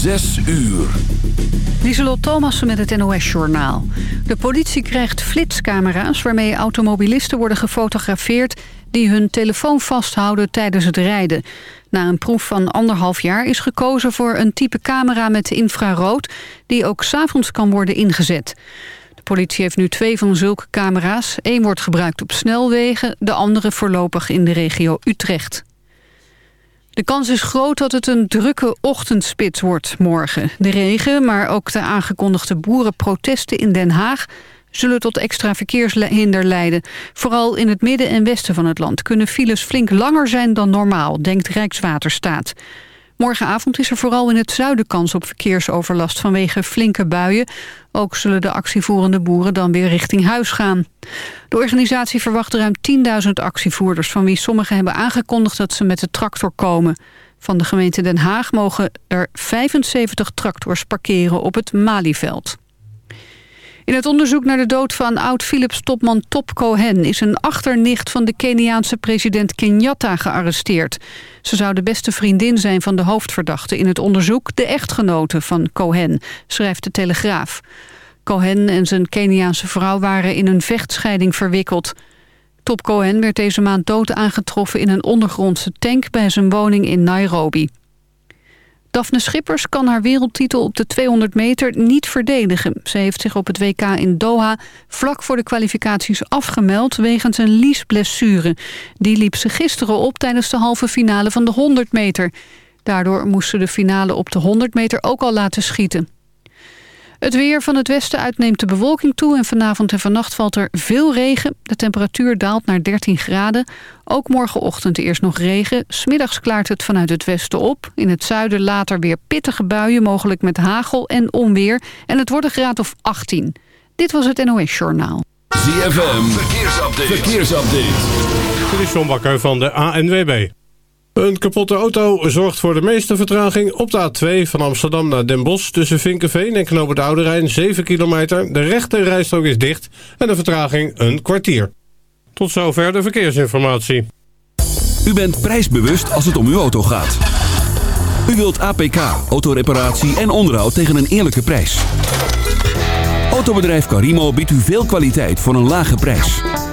Zes uur. Lieselot Thomassen met het NOS-journaal. De politie krijgt flitscamera's waarmee automobilisten worden gefotografeerd... die hun telefoon vasthouden tijdens het rijden. Na een proef van anderhalf jaar is gekozen voor een type camera met infrarood... die ook s'avonds kan worden ingezet. De politie heeft nu twee van zulke camera's. Eén wordt gebruikt op snelwegen, de andere voorlopig in de regio Utrecht. De kans is groot dat het een drukke ochtendspits wordt morgen. De regen, maar ook de aangekondigde boerenprotesten in Den Haag... zullen tot extra verkeershinder leiden. Vooral in het midden en westen van het land... kunnen files flink langer zijn dan normaal, denkt Rijkswaterstaat. Morgenavond is er vooral in het zuiden kans op verkeersoverlast vanwege flinke buien. Ook zullen de actievoerende boeren dan weer richting huis gaan. De organisatie verwacht ruim 10.000 actievoerders... van wie sommigen hebben aangekondigd dat ze met de tractor komen. Van de gemeente Den Haag mogen er 75 tractors parkeren op het Malieveld. In het onderzoek naar de dood van oud-Philips-topman Top Cohen... is een achternicht van de Keniaanse president Kenyatta gearresteerd. Ze zou de beste vriendin zijn van de hoofdverdachte in het onderzoek... de echtgenote van Cohen, schrijft de Telegraaf. Cohen en zijn Keniaanse vrouw waren in een vechtscheiding verwikkeld. Top Cohen werd deze maand dood aangetroffen in een ondergrondse tank... bij zijn woning in Nairobi. Daphne Schippers kan haar wereldtitel op de 200 meter niet verdedigen. Ze heeft zich op het WK in Doha vlak voor de kwalificaties afgemeld... wegens een liesblessure. Die liep ze gisteren op tijdens de halve finale van de 100 meter. Daardoor moest ze de finale op de 100 meter ook al laten schieten. Het weer van het westen uit neemt de bewolking toe... en vanavond en vannacht valt er veel regen. De temperatuur daalt naar 13 graden. Ook morgenochtend eerst nog regen. Smiddags klaart het vanuit het westen op. In het zuiden later weer pittige buien, mogelijk met hagel en onweer. En het wordt een graad of 18. Dit was het NOS Journaal. ZFM, verkeersupdate. verkeersupdate. Dit is John Bakker van de ANWB. Een kapotte auto zorgt voor de meeste vertraging op de A2 van Amsterdam naar Den Bosch... tussen Vinkenveen en Knoop het Oude Rijn 7 kilometer. De rechte rijstrook is dicht en de vertraging een kwartier. Tot zover de verkeersinformatie. U bent prijsbewust als het om uw auto gaat. U wilt APK, autoreparatie en onderhoud tegen een eerlijke prijs. Autobedrijf Carimo biedt u veel kwaliteit voor een lage prijs.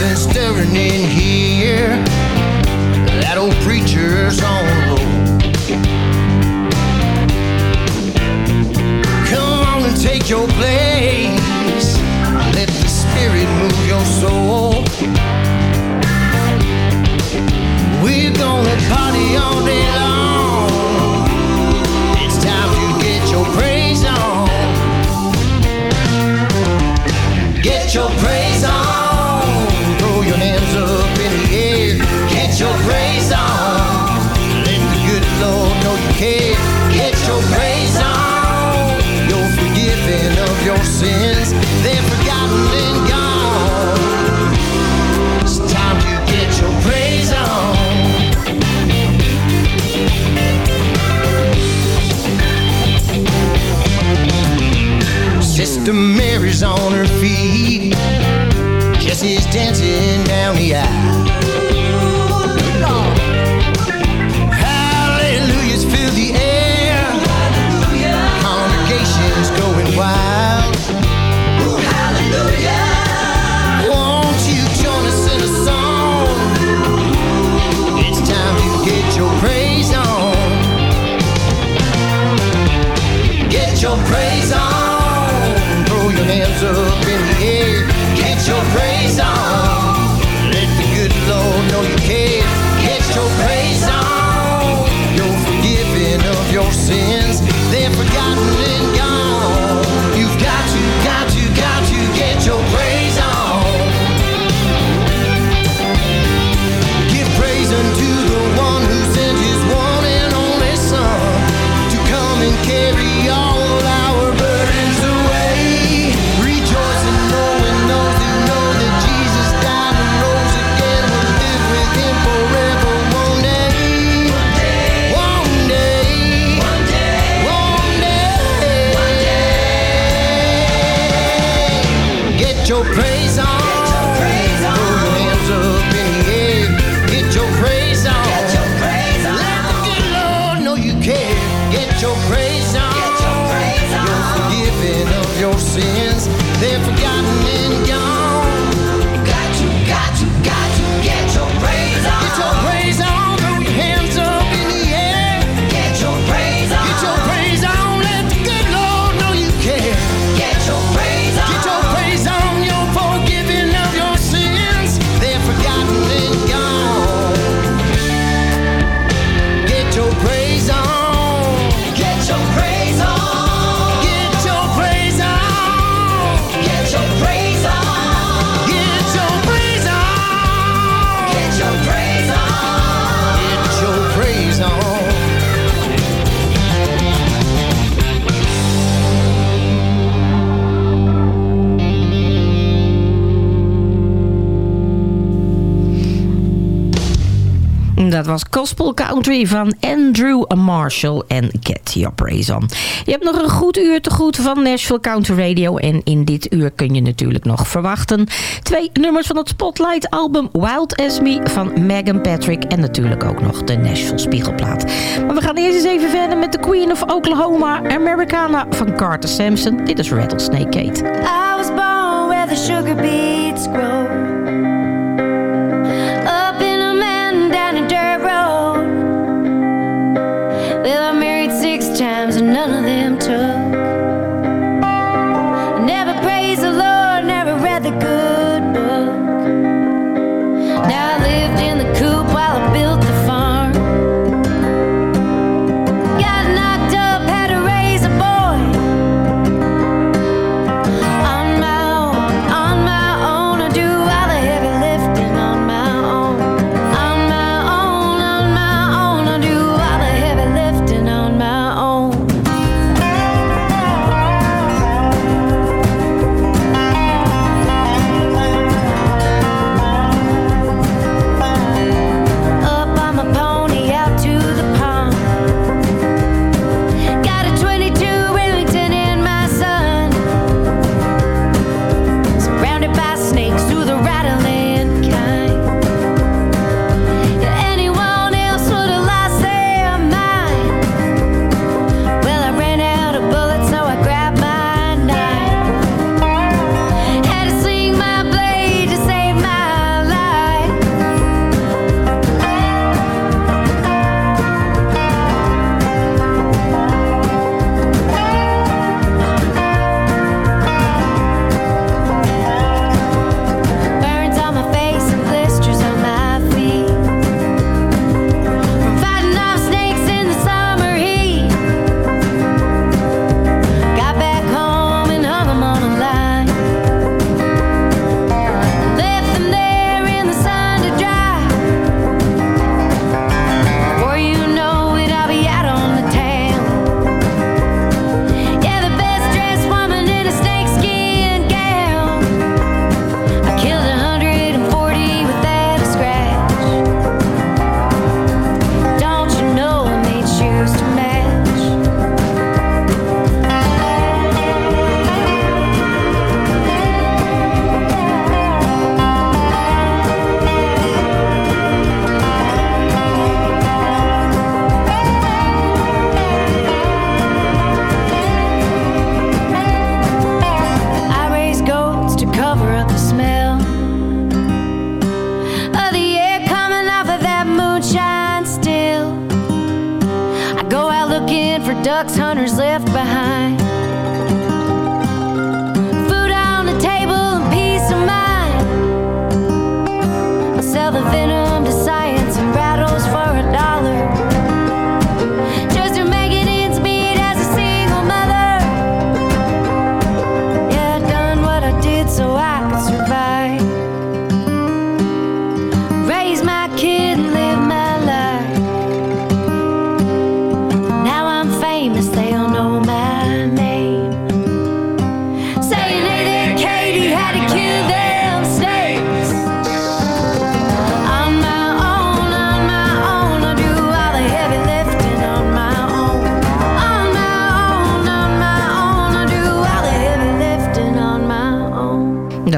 Something stirring in here. That old preacher's on the road. Come on and take your place. Let the spirit move your soul. We're gonna party all day Mary's on her feet. Jesse's dancing down the aisle. up Gospel Country van Andrew Marshall en Cathy Aprazan. Je hebt nog een goed uur te goed van Nashville Country Radio. En in dit uur kun je natuurlijk nog verwachten. Twee nummers van het Spotlight album Wild As Me van Megan Patrick. En natuurlijk ook nog de Nashville Spiegelplaat. Maar we gaan eerst eens even verder met de Queen of Oklahoma, Americana van Carter Sampson. Dit is Rattlesnake Kate. I was born where the sugar beets grow. times and none of them took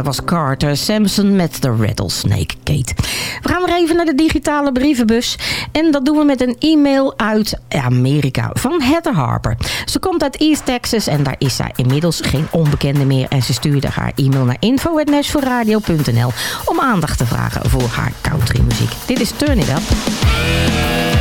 was Carter Sampson met de Rattlesnake Gate. We gaan weer even naar de digitale brievenbus. En dat doen we met een e-mail uit Amerika van Heather Harper. Ze komt uit East Texas en daar is zij inmiddels geen onbekende meer. En ze stuurde haar e-mail naar info.nashvilleradio.nl om aandacht te vragen voor haar countrymuziek. Dit is Turn It Up.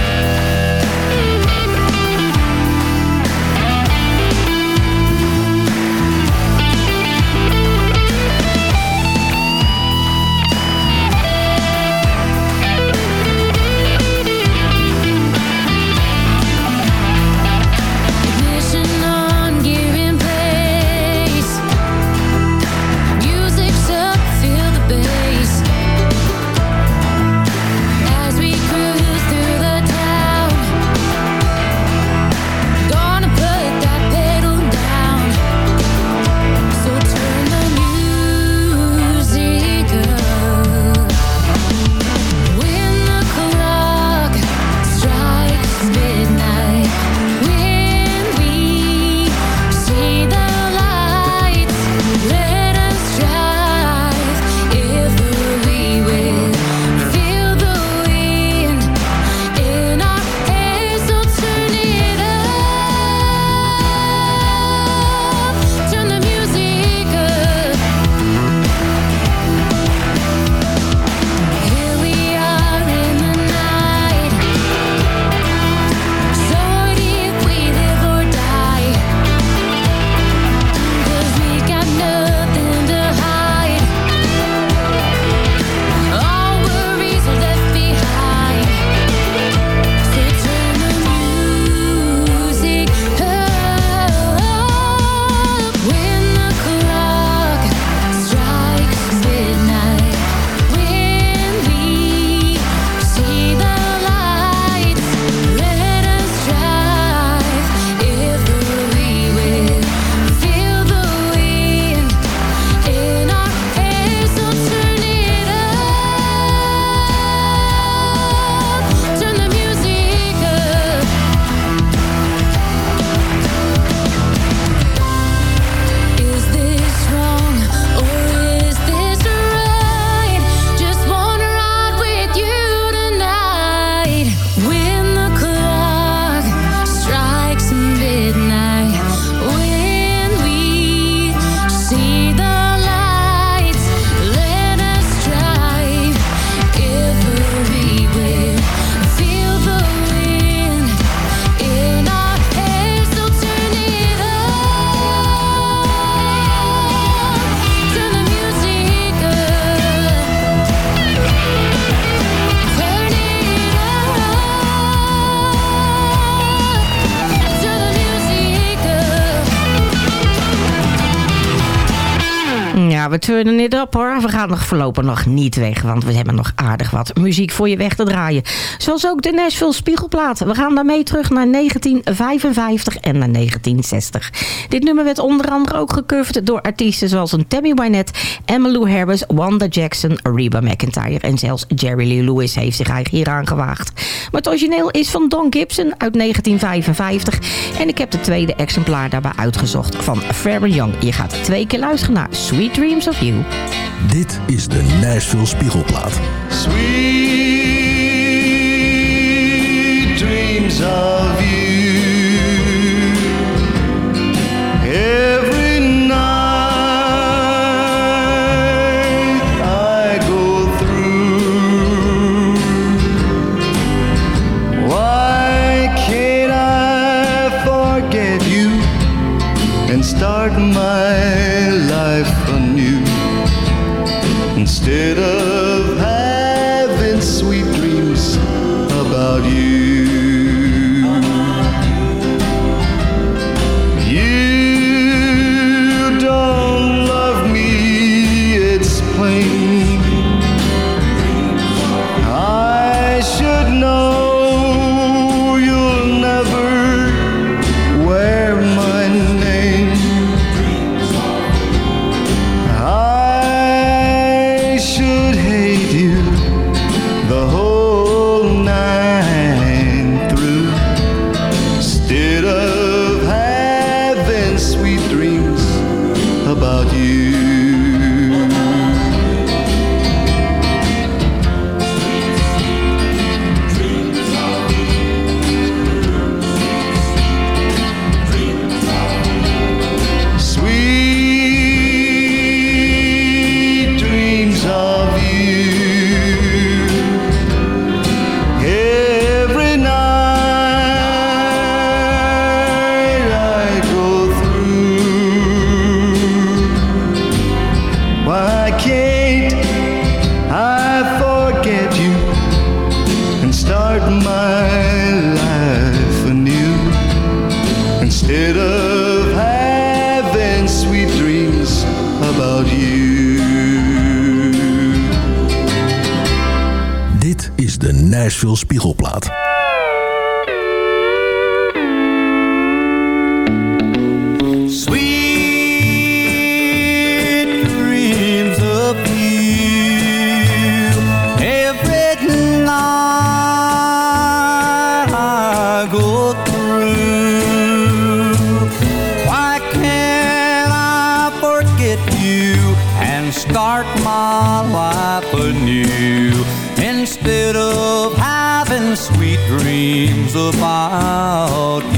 Up hoor. We gaan nog voorlopig nog niet weg, want we hebben nog aardig wat muziek voor je weg te draaien. Zoals ook de Nashville Spiegelplaat. We gaan daarmee terug naar 1955 en naar 1960. Dit nummer werd onder andere ook gecoverd door artiesten zoals een Tammy Wynette, Emmylou Harris, Wanda Jackson, Reba McIntyre en zelfs Jerry Lee Lewis heeft zich eigenlijk hier aangewaagd. Maar het origineel is van Don Gibson uit 1955 en ik heb de tweede exemplaar daarbij uitgezocht van Fairbairn Young. Je gaat twee keer luisteren naar Sweet Dreams of You. Dit is de Nashville Spiegelplaat. Sweet dreams of you. veel Spiegelplaat. about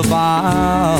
about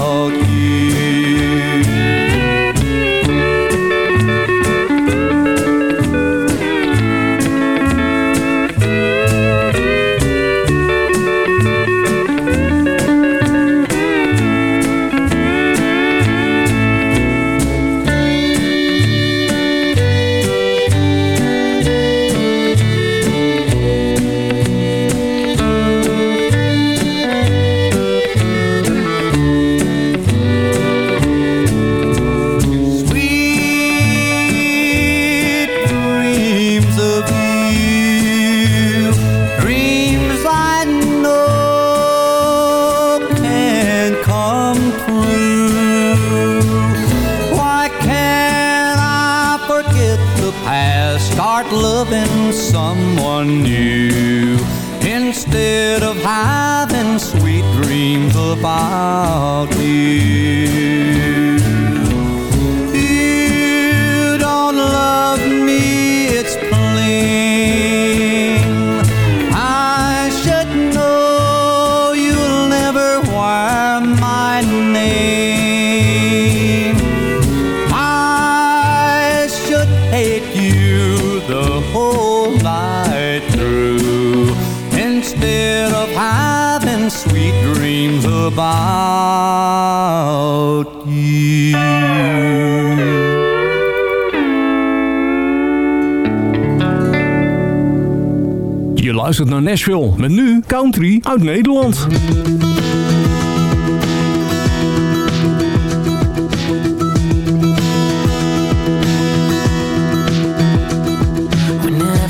geluisterd naar Nashville. Met nu country uit Nederland.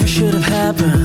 Should have happened.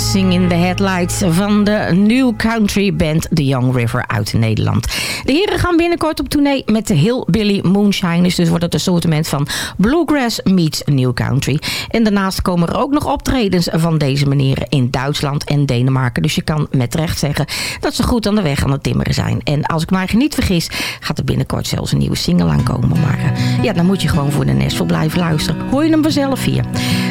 Dancing in the Headlights van de New Country Band The Young River uit Nederland. De heren gaan binnenkort op tournee met de Hillbilly Moonshiners. Dus wordt het een soortement van Bluegrass meets New Country. En daarnaast komen er ook nog optredens van deze manieren in Duitsland en Denemarken. Dus je kan met recht zeggen dat ze goed aan de weg aan het timmeren zijn. En als ik mij niet vergis, gaat er binnenkort zelfs een nieuwe single aankomen. Maar eh, ja, dan moet je gewoon voor de Nashville blijven luisteren. Hoor je hem vanzelf hier.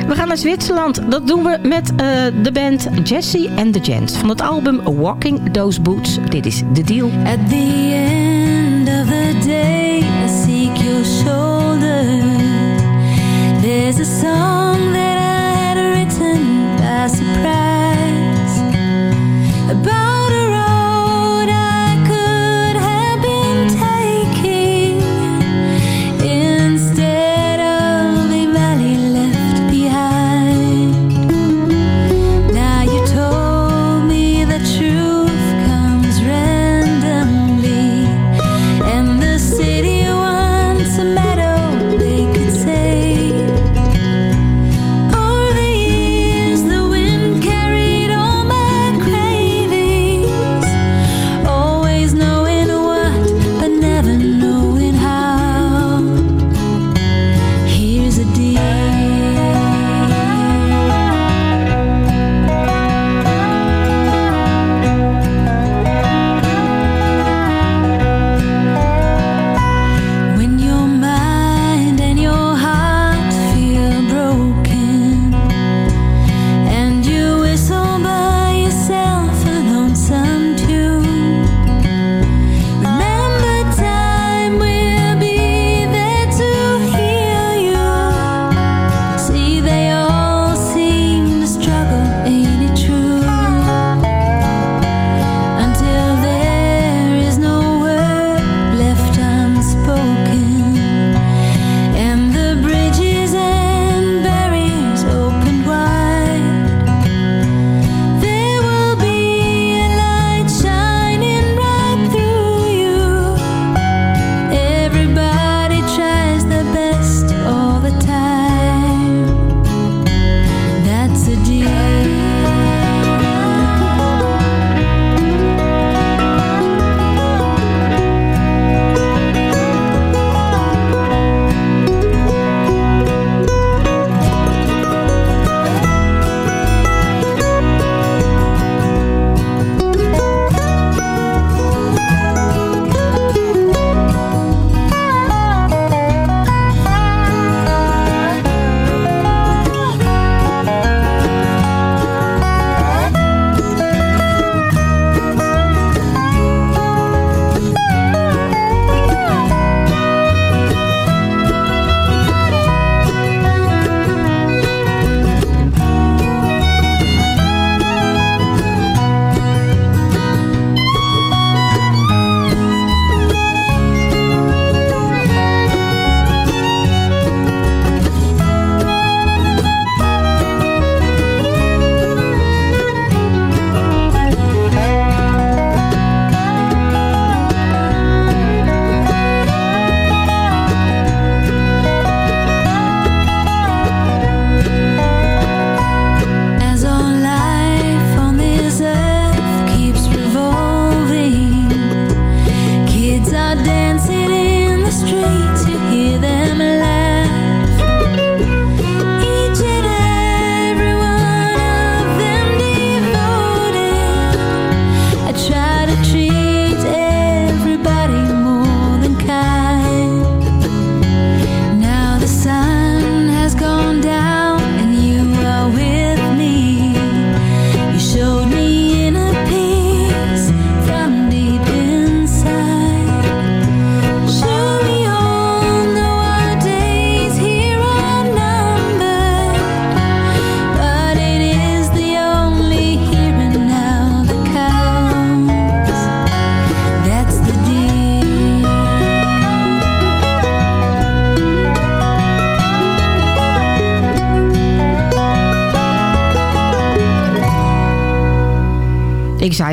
We gaan naar Zwitserland. Dat doen we met eh, de band Jesse and the Gents. Van het album Walking Those Boots. Dit is The Deal. At the end of the day, I seek your shoulder. There's a song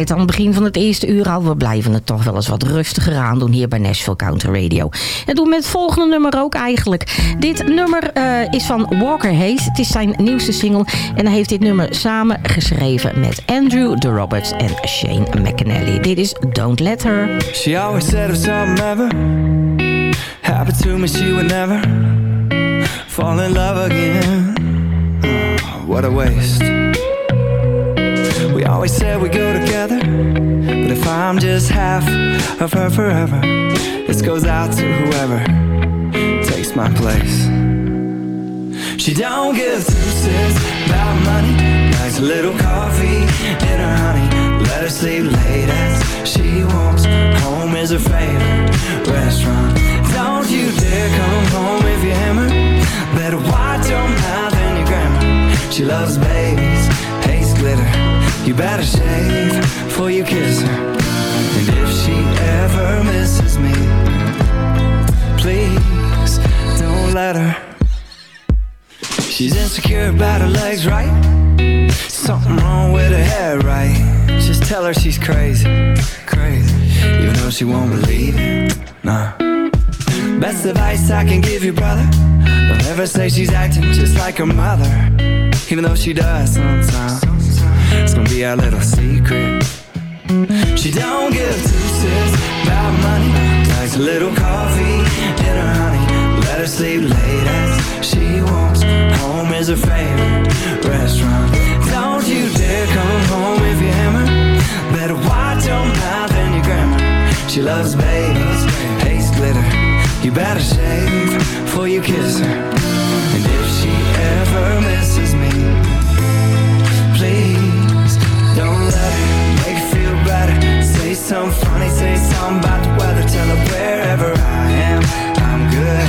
het aan het begin van het eerste uur al. We blijven het toch wel eens wat rustiger aan doen hier bij Nashville Counter Radio. Dat doen we met het volgende nummer ook eigenlijk. Dit nummer eh, is van Walker Hayes. Het is zijn nieuwste single. En hij heeft dit nummer samen geschreven met Andrew de Roberts en Shane McAnally. Dit is Don't Let Her. She always said if something ever happened to me, she would never fall in love again. Oh, what a waste. Always said we go together, but if I'm just half of her forever, this goes out to whoever takes my place. She don't give two cents about money, a little coffee in her honey. Let her sleep late as she wants. Home is her favorite restaurant. Don't you dare come home if you hammer. Better watch your mouth and your grammar. She loves babies, hates glitter. You better shave before you kiss her. And if she ever misses me, please don't let her. She's insecure about her legs, right? Something wrong with her hair, right? Just tell her she's crazy, crazy. Even though she won't believe it, nah. Best advice I can give you, brother. Don't ever say she's acting just like her mother. Even though she does sometimes. It's gonna be our little secret. She don't give two cents about money. Likes a little coffee in her honey. Let her sleep late as she wants. Home is her favorite restaurant. Don't you dare come home if you hammer. Better watch your mouth and your grammar. She loves babies, hates glitter. You better shave before you kiss her. And if she ever misses something funny, say something about the weather. Tell her wherever I am, I'm good.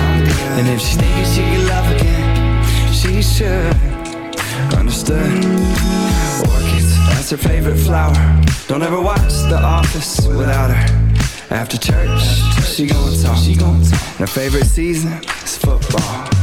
And if she's thinking she can love again, she should. Understood. Orchids, that's her favorite flower. Don't ever watch The Office without her. After church, she gon' talk. She gon' talk. And her favorite season is football.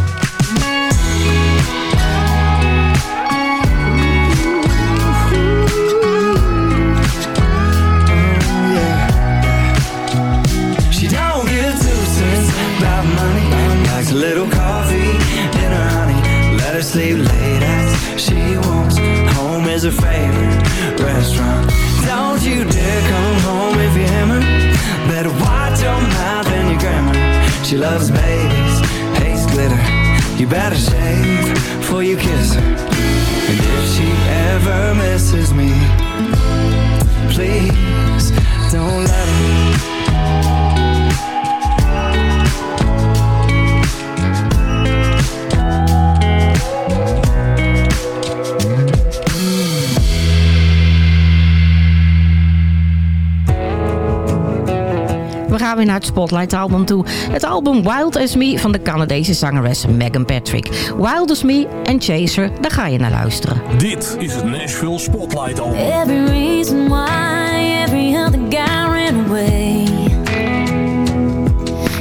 Het Spotlight album toe. Het album Wild As Me van de Canadese zangeres Megan Patrick. Wild As Me en Chaser, daar ga je naar luisteren. Dit is het Nashville Spotlight album. Every reason why every other guy ran away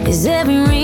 is every reason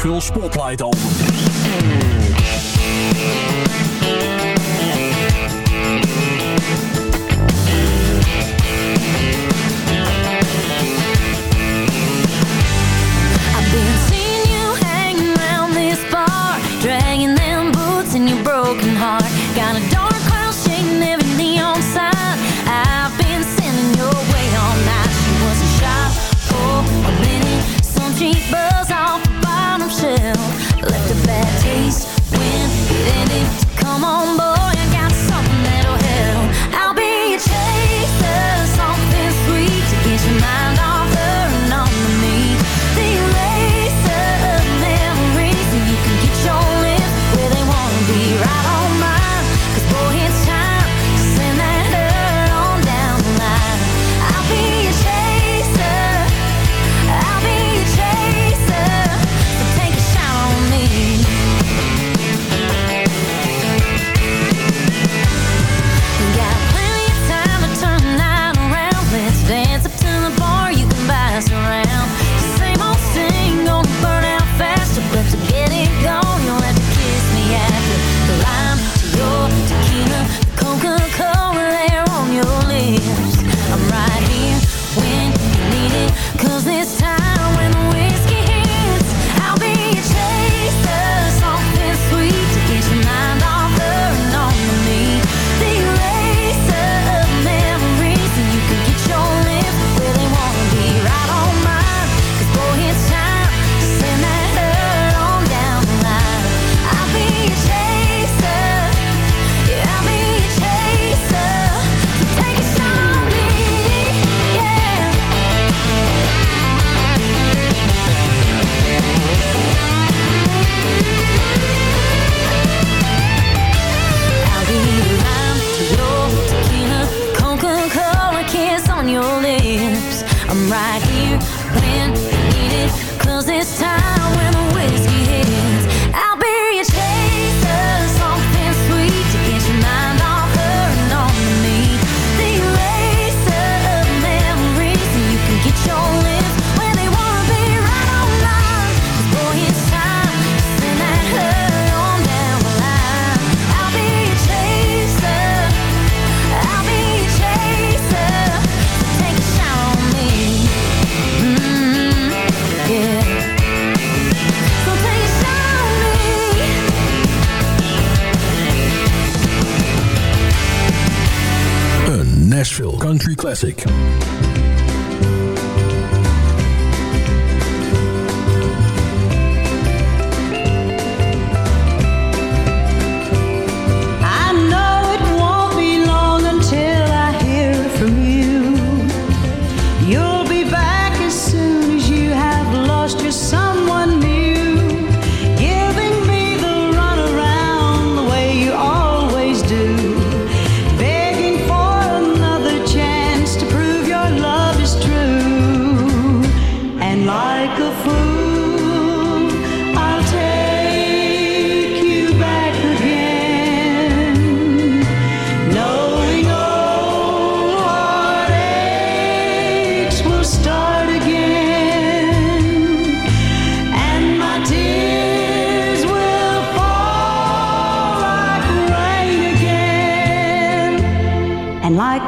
Nashville Spotlight Album.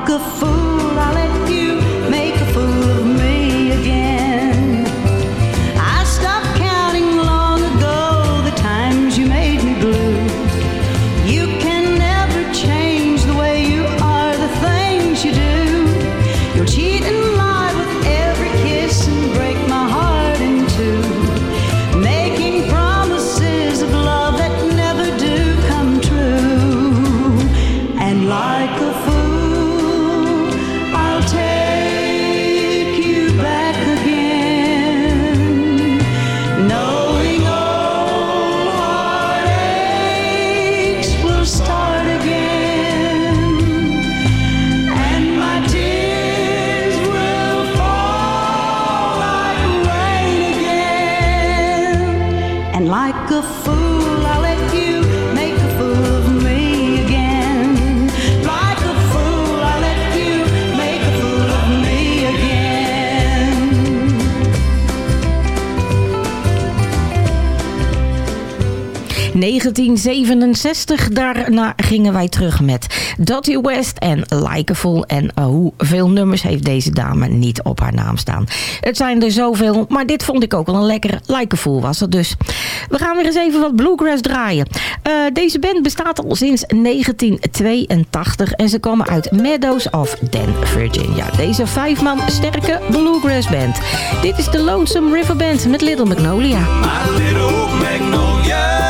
And like a fool, 1967. Daarna gingen wij terug met Dottie West en Likeable. En uh, hoeveel nummers heeft deze dame niet op haar naam staan? Het zijn er zoveel, maar dit vond ik ook wel een lekkere Likeable was het dus. We gaan weer eens even wat bluegrass draaien. Uh, deze band bestaat al sinds 1982 en ze komen uit Meadows of Den, Virginia. Deze vijf man sterke bluegrass band. Dit is de Lonesome River Band met Little Magnolia. My little magnolia,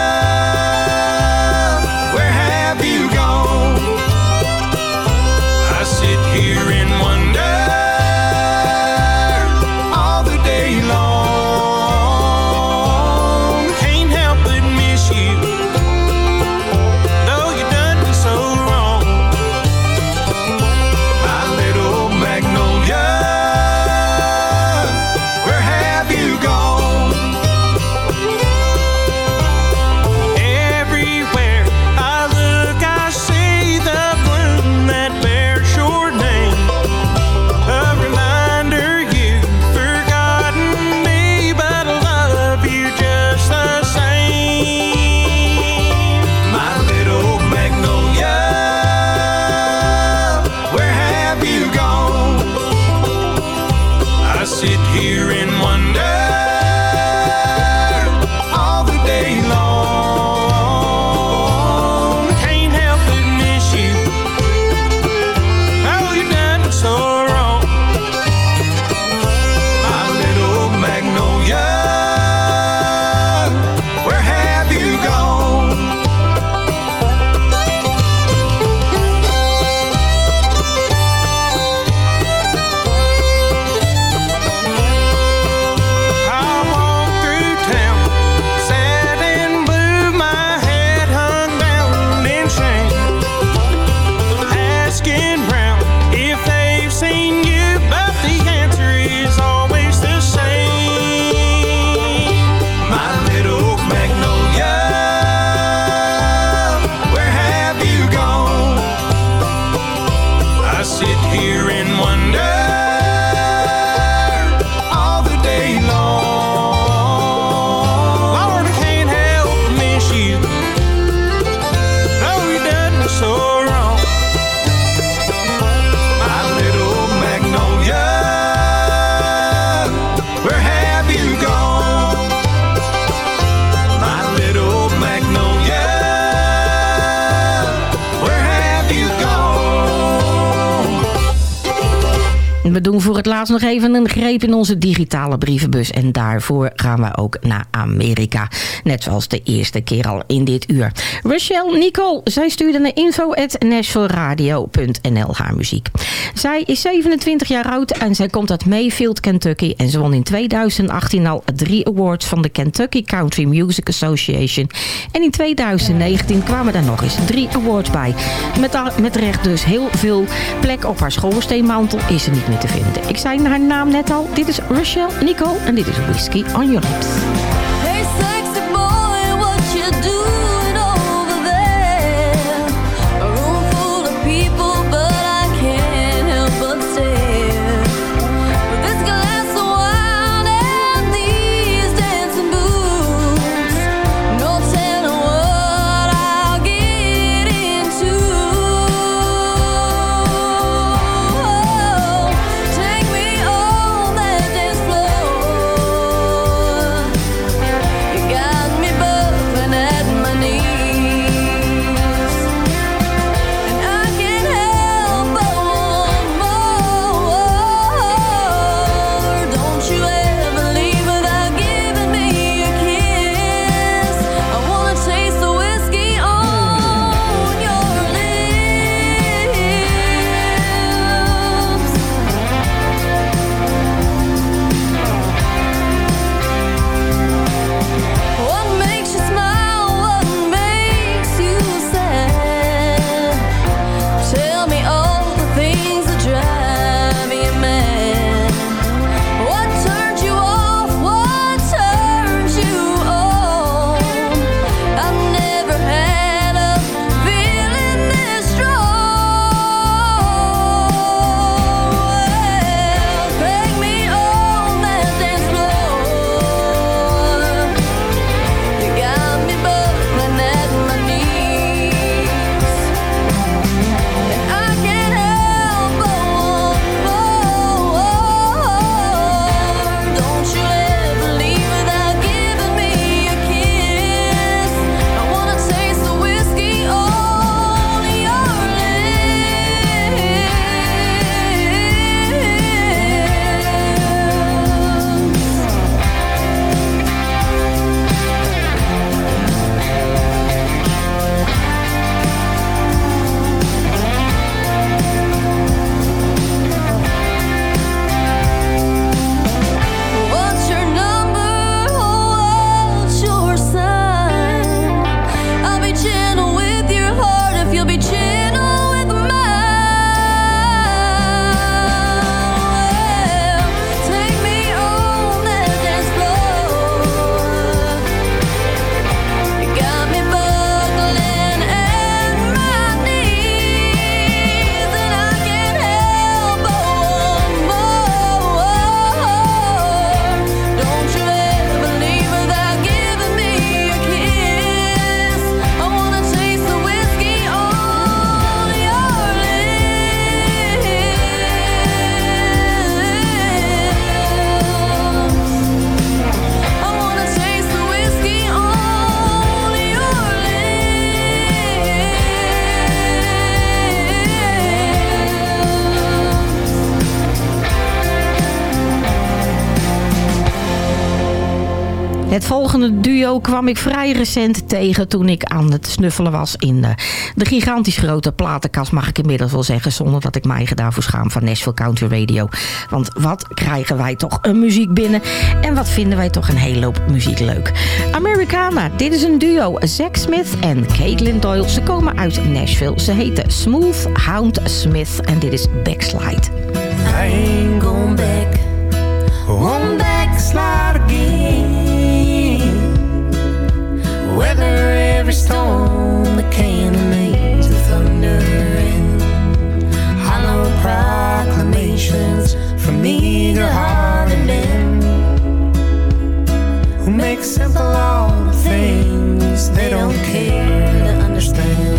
doen voor het laatst nog even een greep in onze digitale brievenbus. En daarvoor gaan we ook naar Amerika. Net zoals de eerste keer al in dit uur. Rachel Nicole, zij stuurde naar info.nashvilleradio.nl haar muziek. Zij is 27 jaar oud en zij komt uit Mayfield, Kentucky. En ze won in 2018 al drie awards van de Kentucky Country Music Association. En in 2019 kwamen daar nog eens drie awards bij. Met, met recht dus heel veel plek op haar schoorsteenmantel is ze niet meer te Ik zei haar naam net al. Dit is Rachel Nicole en dit is Whiskey on Your Lips. Het volgende duo kwam ik vrij recent tegen toen ik aan het snuffelen was in de, de gigantisch grote platenkast, mag ik inmiddels wel zeggen, zonder dat ik mij daarvoor schaam van Nashville Country Radio. Want wat krijgen wij toch een muziek binnen en wat vinden wij toch een hele hoop muziek leuk. Americana, dit is een duo, Zack Smith en Caitlin Doyle. Ze komen uit Nashville. Ze heten Smooth Hound Smith en dit is Backslide. I ain't back, won't backslide Every storm, the cannonades of thunder and hollow proclamations from eager-hearted men who make simple all the things they don't care to understand.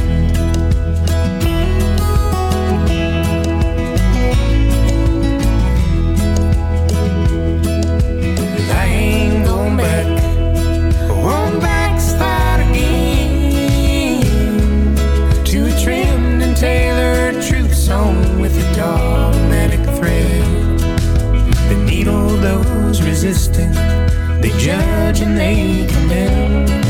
Song with a dogmatic thread. The needle those resisting, they judge and they condemn.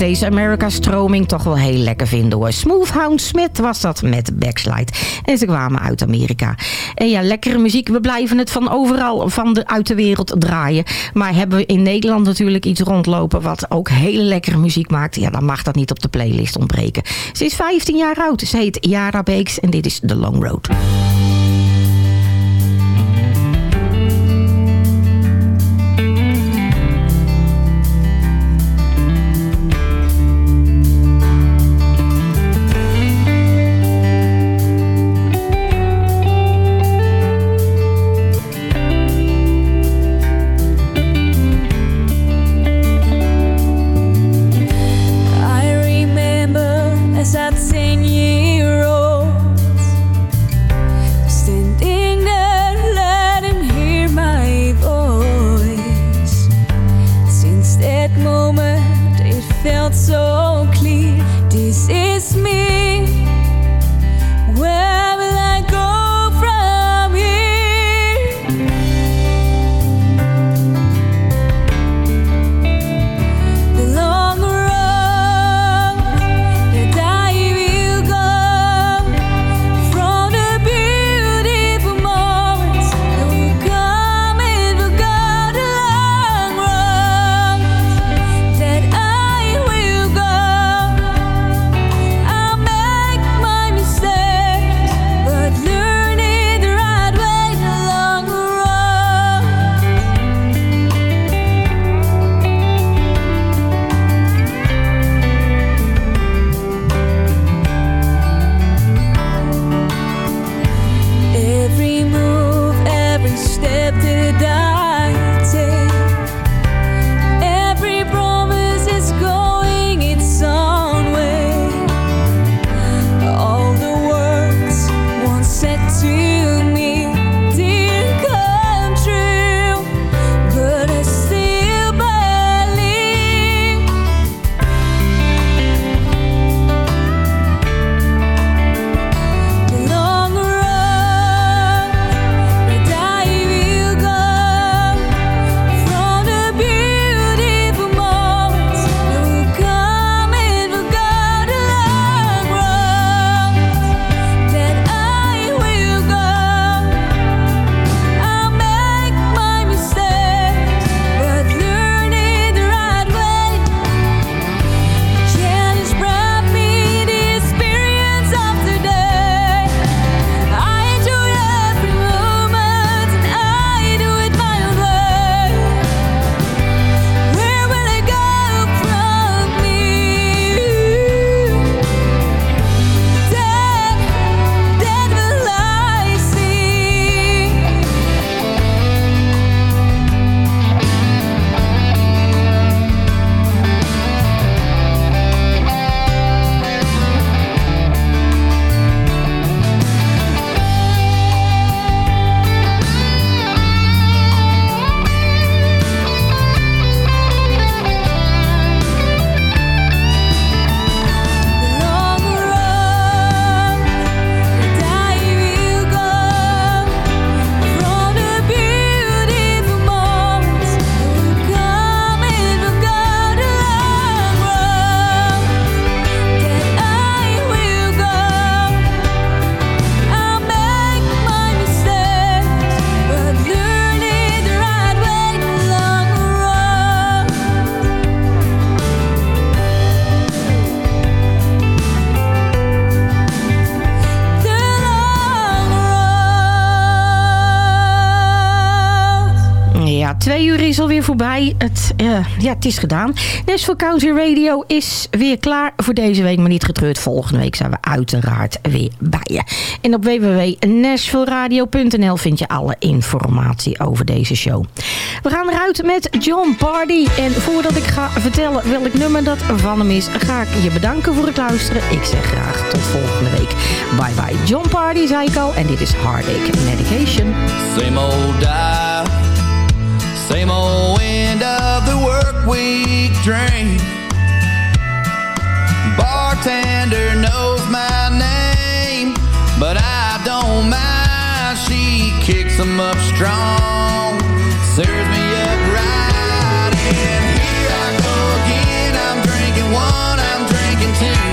Deze America-stroming toch wel heel lekker vinden hoor. Smooth Hound Smith was dat met Backslide. En ze kwamen uit Amerika. En ja, lekkere muziek. We blijven het van overal van de, uit de wereld draaien. Maar hebben we in Nederland natuurlijk iets rondlopen... wat ook hele lekkere muziek maakt... ja, dan mag dat niet op de playlist ontbreken. Ze is 15 jaar oud. Ze heet Yara Beeks en dit is The Long Road. Twee uur is alweer voorbij. Het, eh, ja, het is gedaan. Nashville Country Radio is weer klaar voor deze week. Maar niet getreurd, volgende week zijn we uiteraard weer bij je. En op www.nashvilleradio.nl vind je alle informatie over deze show. We gaan eruit met John Party. En voordat ik ga vertellen welk nummer dat van hem is... ga ik je bedanken voor het luisteren. Ik zeg graag tot volgende week. Bye bye. John Party, zei ik al. En dit is Heartache Medication. Same old dial, same old end of the work week drink. Bartender knows my name, but I don't mind. She kicks 'em up strong, serves me up right, and here I go again. I'm drinking one, I'm drinking two.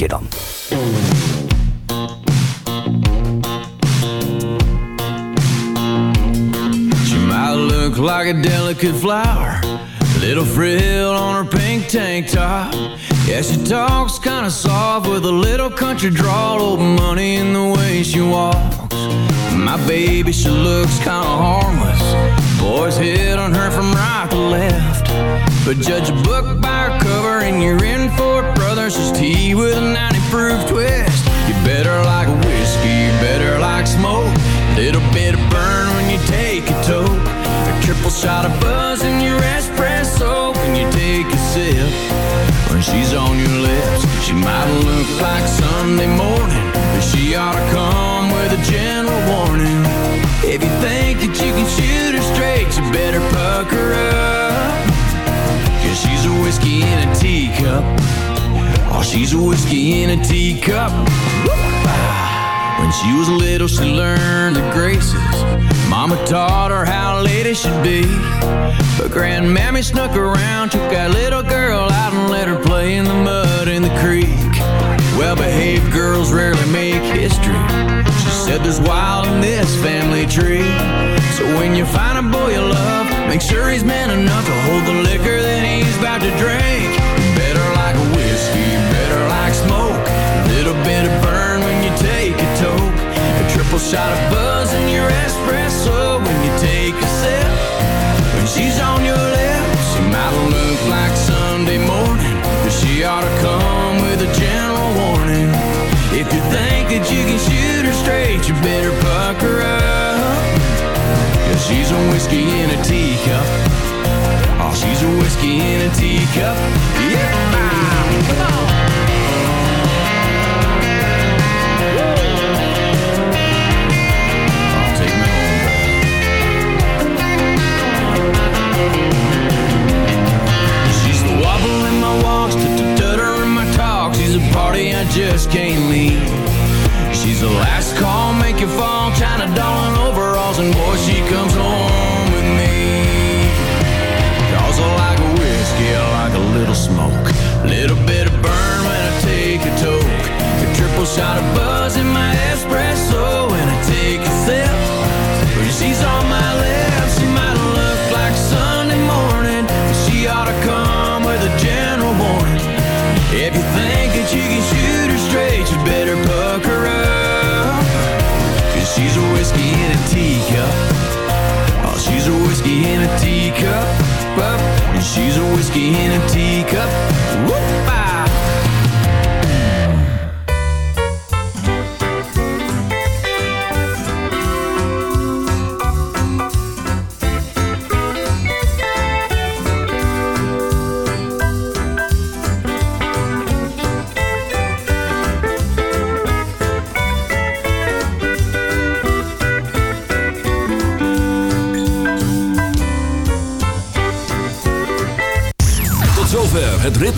Nog dan. She might look like a delicate flower, little frill on her pink tank top. Yeah, she talks kinda soft with a little country drawl, old money in the way she walks. My baby, she looks kinda harmless. Boys hit on her from right to left. But judge a book by her cover and you're in tea with a 90 proof twist. You better like whiskey, better like smoke. Little bit of burn when you take a toke. A triple shot of buzz in your espresso when you take a sip. When she's on your lips, she might look like Sunday morning, but she ought to come with a gentle warning. If you think that you can shoot her straight, you better puck her up. Cause she's a whiskey in a teacup. Oh, she's a whiskey in a teacup. When she was little, she learned the graces. Mama taught her how a lady should be. But grandmammy snuck around, took that little girl out and let her play in the mud in the creek. Well-behaved girls rarely make history. She said there's wild in this family tree. So when you find a boy you love, make sure he's man enough to hold the liquor that he's about to drink. triple shot of buzz in your espresso when you take a sip. When she's on your lips, she might look like Sunday morning, but she ought to come with a gentle warning. If you think that you can shoot her straight, you better pucker up. Cause she's a whiskey in a teacup. Oh, she's a whiskey in a teacup shot above